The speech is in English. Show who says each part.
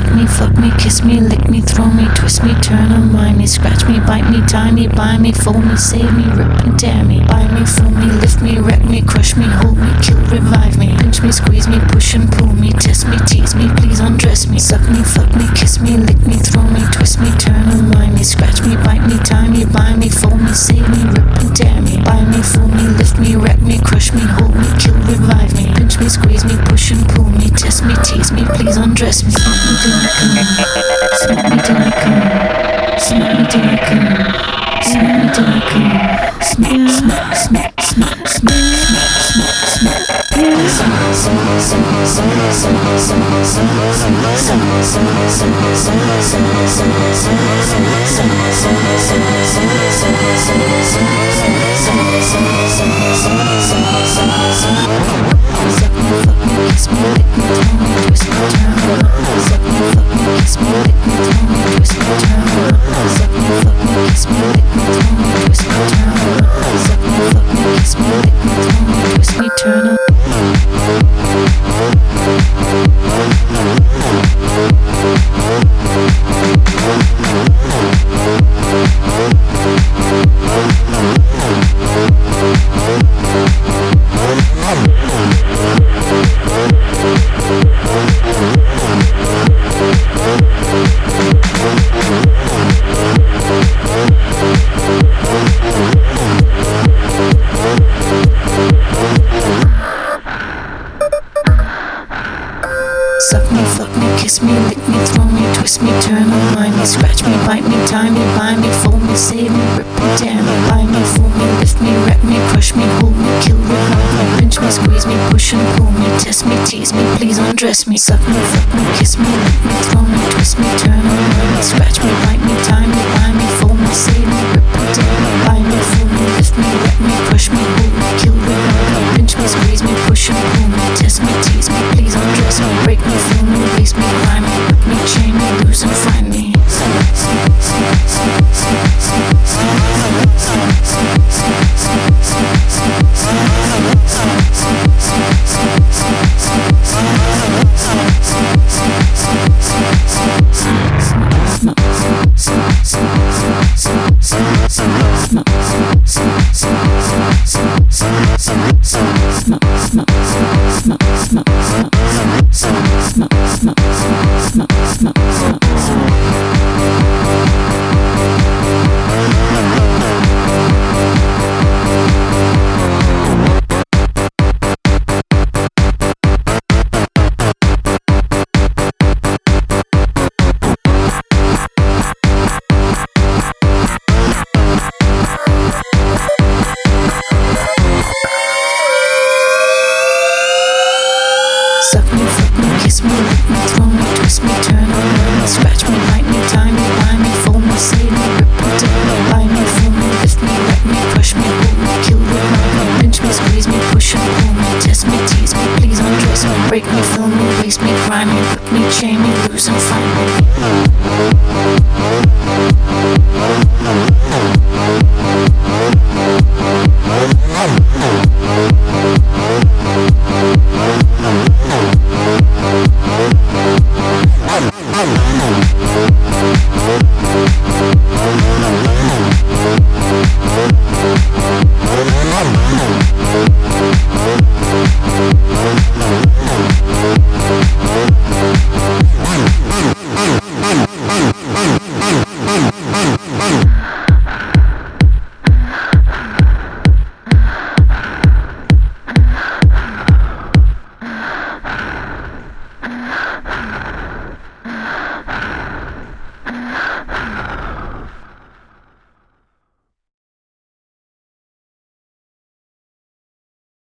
Speaker 1: Suck me, fuck me, kiss me, lick me, throw me, twist me, turn on, mind me, scratch me, bite me, tie me, buy me, fold me, save me, rip and tear me, buy me, fool me, lift me, wreck me, crush me, hold me, kill, revive me, pinch me, squeeze me, push and pull me, test me, tease me, please undress me, suck me, fuck me, kiss me, lick me, throw me, twist me, turn on, mind me, scratch me, bite me, tie me, buy me, fold me, save me, rip and tear me, buy me, fool me, lift me, wreck me, crush me, hold me, kill, revive me, pinch me, squeeze me, push and pull test me, tease me, please undress me, smack me till I come, smack me till I come, smack me till I come, smack me till I come, smack, smack, smack, smack, smack, smack, smack. smack. Eternal. Me, lick me, throw me, twist me, turn on, mind me, scratch me, bite me, tie me, bind me, fold me, save me, rip me, tear me, buy me, fool me, lift me, wreck me, crush me, hold me, kill me, revive me, pinch me, squeeze me, push and pull me, test me, tease me, please undress me, suck me, fuck me, kiss me, lick me, throw me, twist me, turn mind me, scratch me, bite me, tie me, bind me, Suck Kiss me, lick me, throw me, twist me, turn me. Scratch me, bite me, tie me, bind me, fold me, save me, rip me, tear me, bind me, fool me, lift me, let me, crush me, hold me, kill me, love pinch me, squeeze me, push and pull me, test me, tease me, please undress me, break me, fill me, waste me, grind me, put me, chain me, lose and find me.